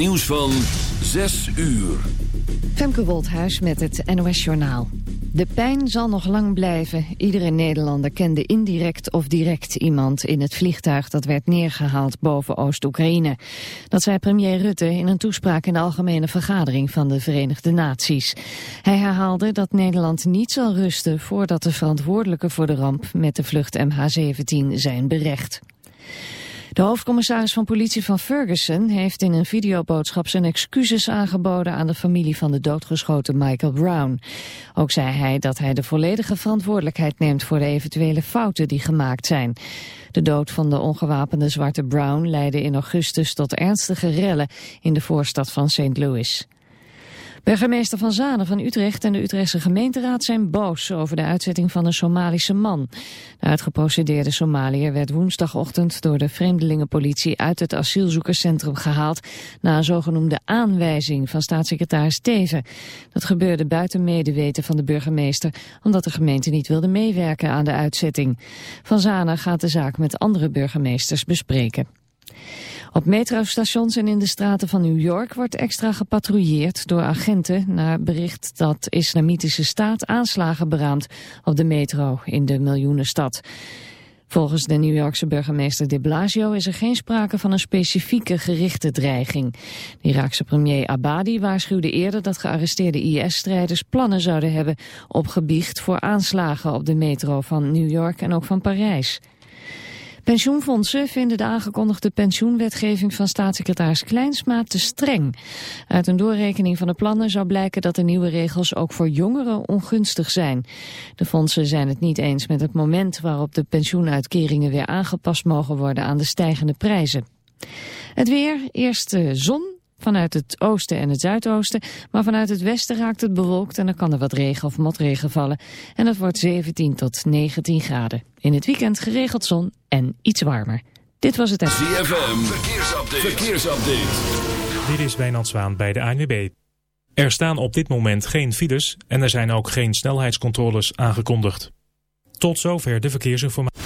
Nieuws van 6 uur. Femke Wolthuis met het NOS Journaal. De pijn zal nog lang blijven. Iedere Nederlander kende indirect of direct iemand in het vliegtuig dat werd neergehaald boven Oost-Oekraïne. Dat zei premier Rutte in een toespraak in de Algemene Vergadering van de Verenigde Naties. Hij herhaalde dat Nederland niet zal rusten voordat de verantwoordelijken voor de ramp met de vlucht MH17 zijn berecht. De hoofdcommissaris van politie van Ferguson heeft in een videoboodschap zijn excuses aangeboden aan de familie van de doodgeschoten Michael Brown. Ook zei hij dat hij de volledige verantwoordelijkheid neemt voor de eventuele fouten die gemaakt zijn. De dood van de ongewapende zwarte Brown leidde in augustus tot ernstige rellen in de voorstad van St. Louis. Burgemeester Van Zanen van Utrecht en de Utrechtse gemeenteraad zijn boos over de uitzetting van een Somalische man. De uitgeprocedeerde Somaliër werd woensdagochtend door de vreemdelingenpolitie uit het asielzoekerscentrum gehaald na een zogenoemde aanwijzing van staatssecretaris Teven. Dat gebeurde buiten medeweten van de burgemeester omdat de gemeente niet wilde meewerken aan de uitzetting. Van Zanen gaat de zaak met andere burgemeesters bespreken. Op metrostations en in de straten van New York wordt extra gepatrouilleerd door agenten na bericht dat islamitische staat aanslagen beraamt op de metro in de miljoenenstad. Volgens de New Yorkse burgemeester de Blasio is er geen sprake van een specifieke gerichte dreiging. De Iraakse premier Abadi waarschuwde eerder dat gearresteerde IS-strijders plannen zouden hebben opgebiecht voor aanslagen op de metro van New York en ook van Parijs. Pensioenfondsen vinden de aangekondigde pensioenwetgeving van staatssecretaris Kleinsma te streng. Uit een doorrekening van de plannen zou blijken dat de nieuwe regels ook voor jongeren ongunstig zijn. De fondsen zijn het niet eens met het moment waarop de pensioenuitkeringen weer aangepast mogen worden aan de stijgende prijzen. Het weer, eerst zon, vanuit het oosten en het zuidoosten. Maar vanuit het westen raakt het bewolkt en dan kan er wat regen of motregen vallen. En het wordt 17 tot 19 graden. In het weekend geregeld zon en iets warmer. Dit was het... ZFM, verkeersupdate. verkeersupdate. Dit is Wijnand Zwaan bij de ANWB. Er staan op dit moment geen files en er zijn ook geen snelheidscontroles aangekondigd. Tot zover de verkeersinformatie.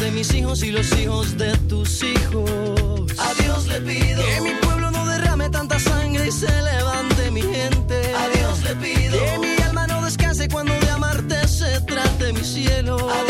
de mis hijos y los hijos de tus hijos. A Dios le pido que mi pueblo no derrame tanta sangre y se levante mi gente. A Dios le pido que mi alma no descanse cuando de amarte se trate mi cielo. A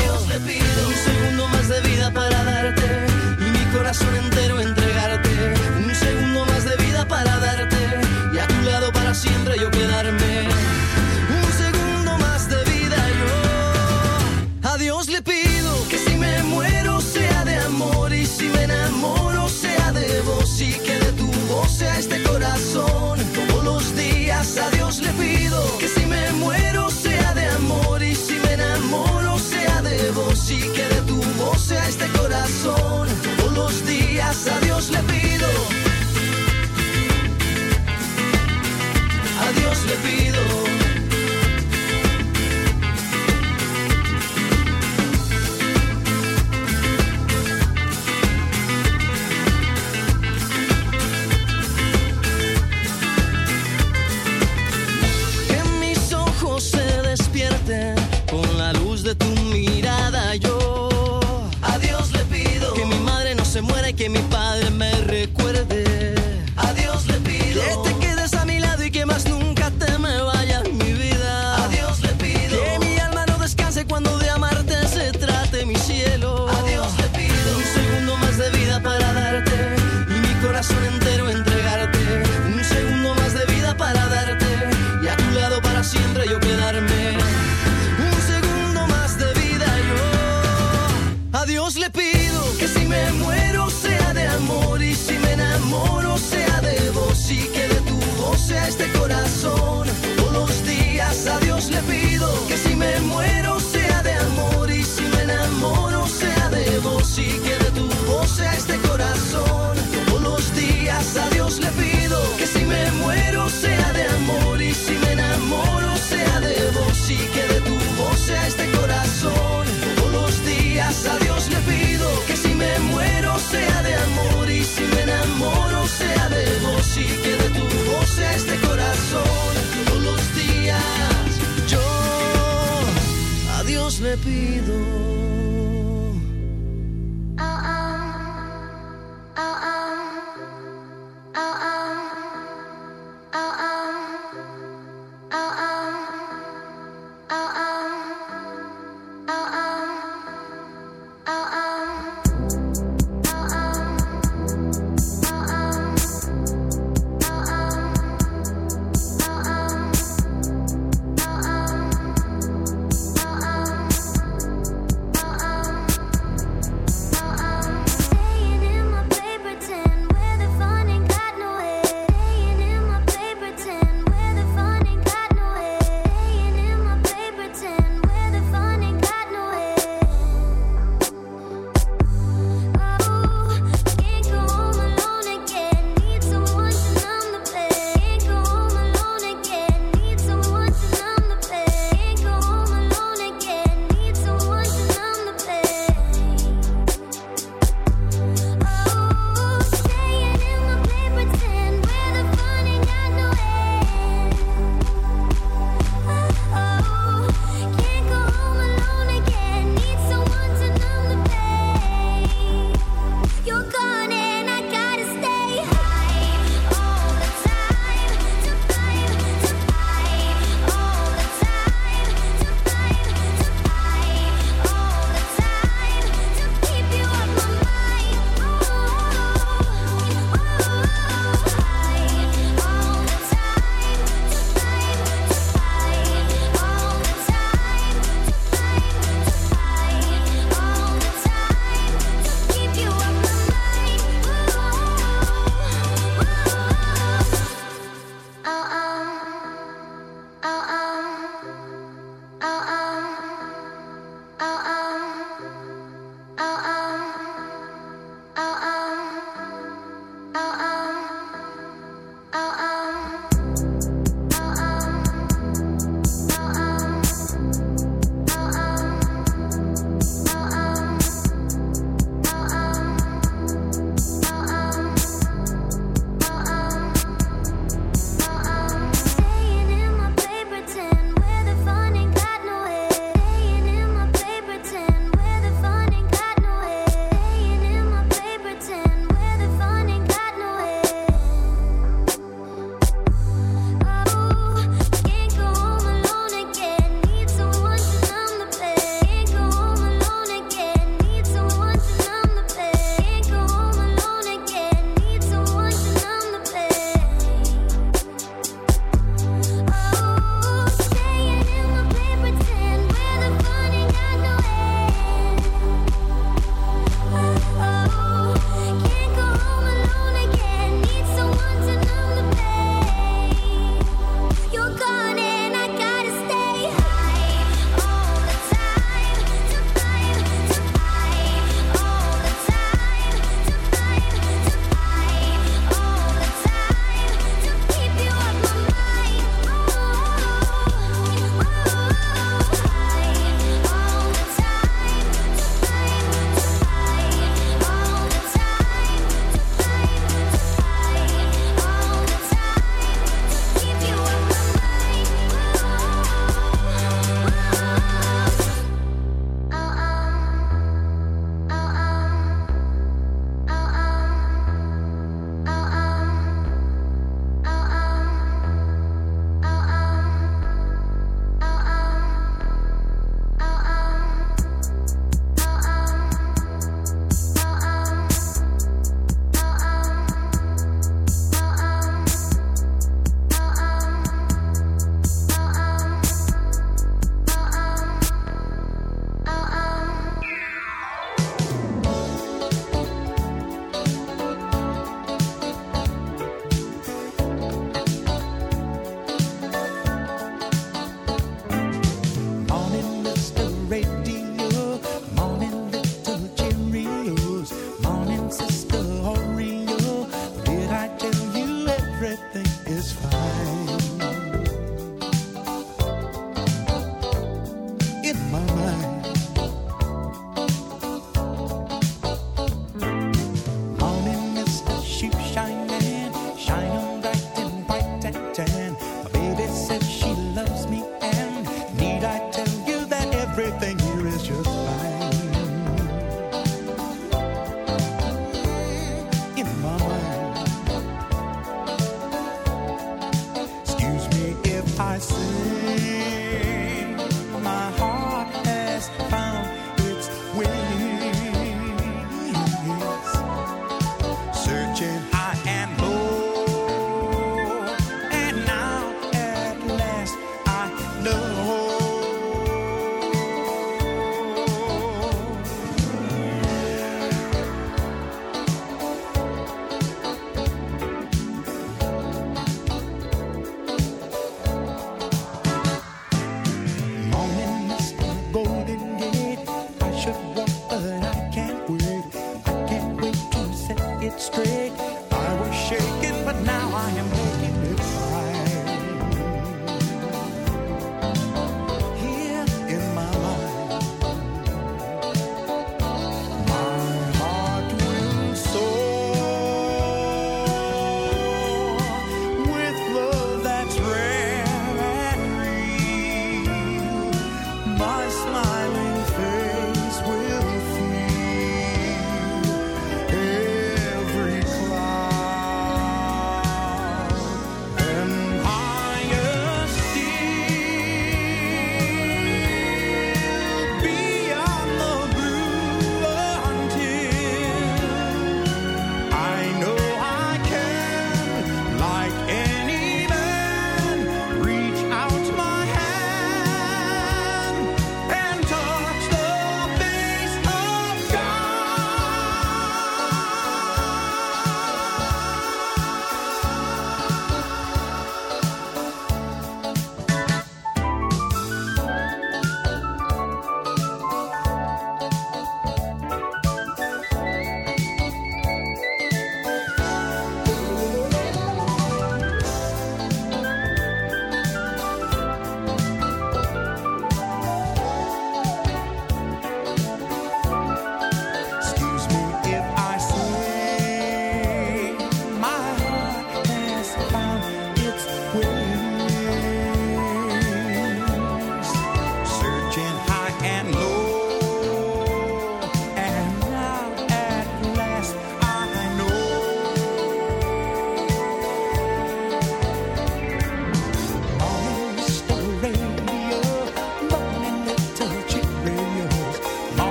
olvido.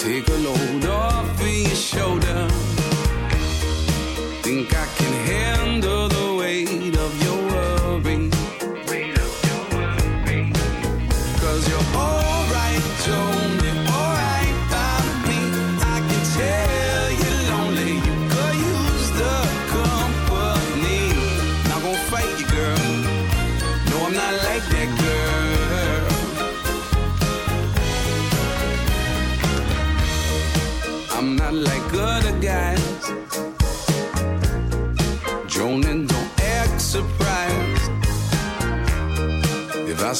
take a load off.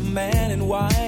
man and wife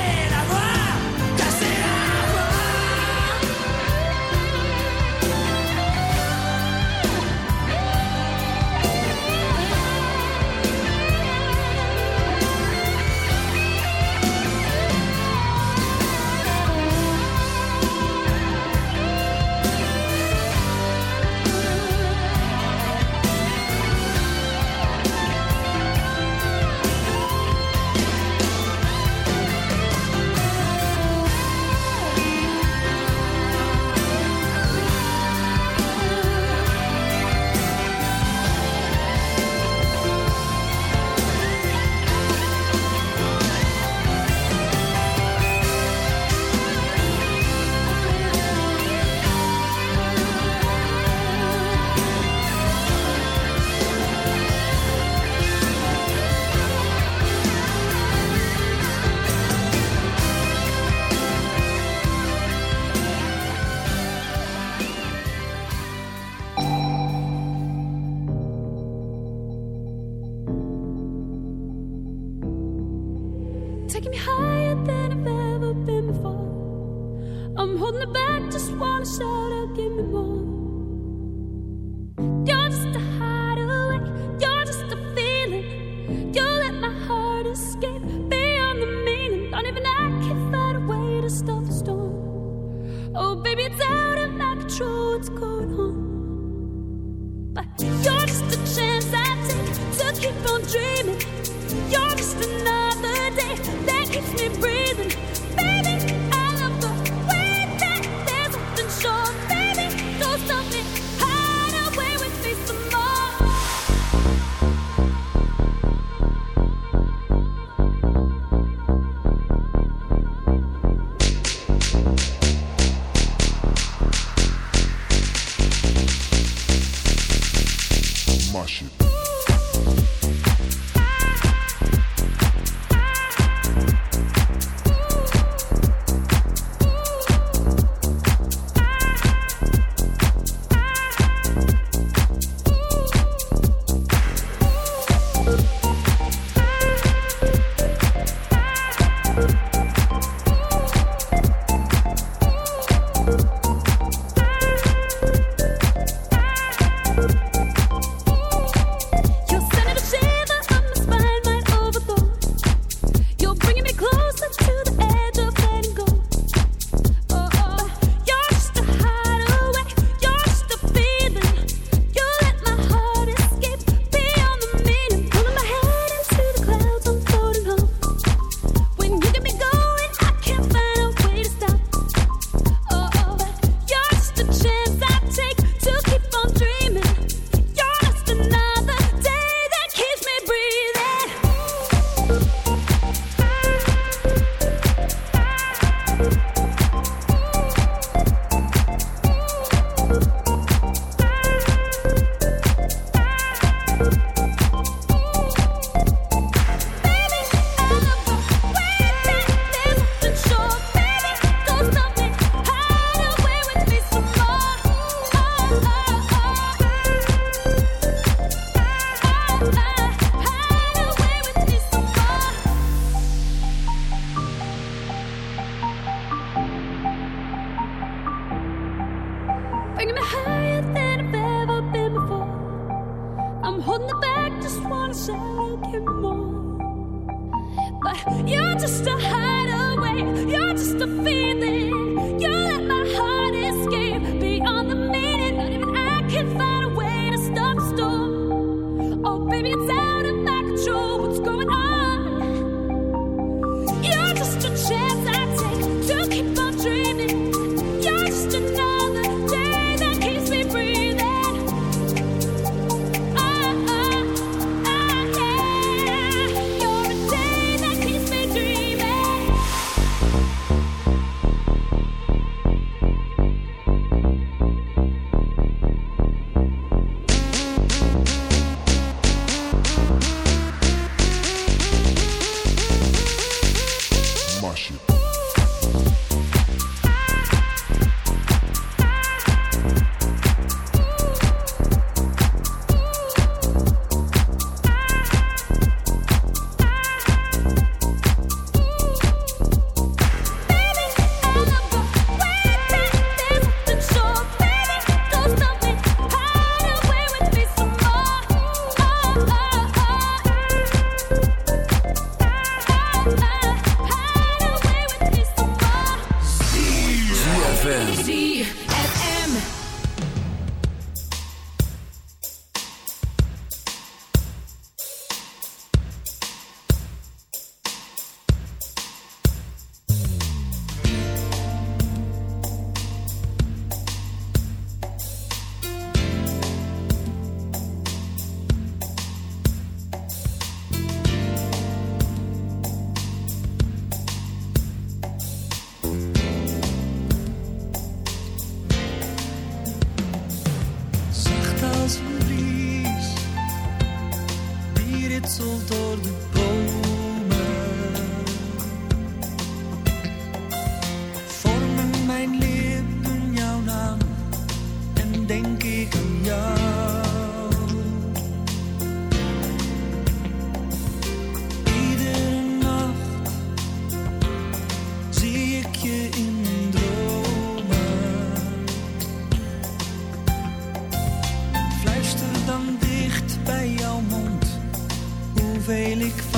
ik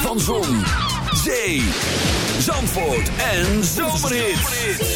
Van Zon, Zee, Zandvoort en Zomerhits.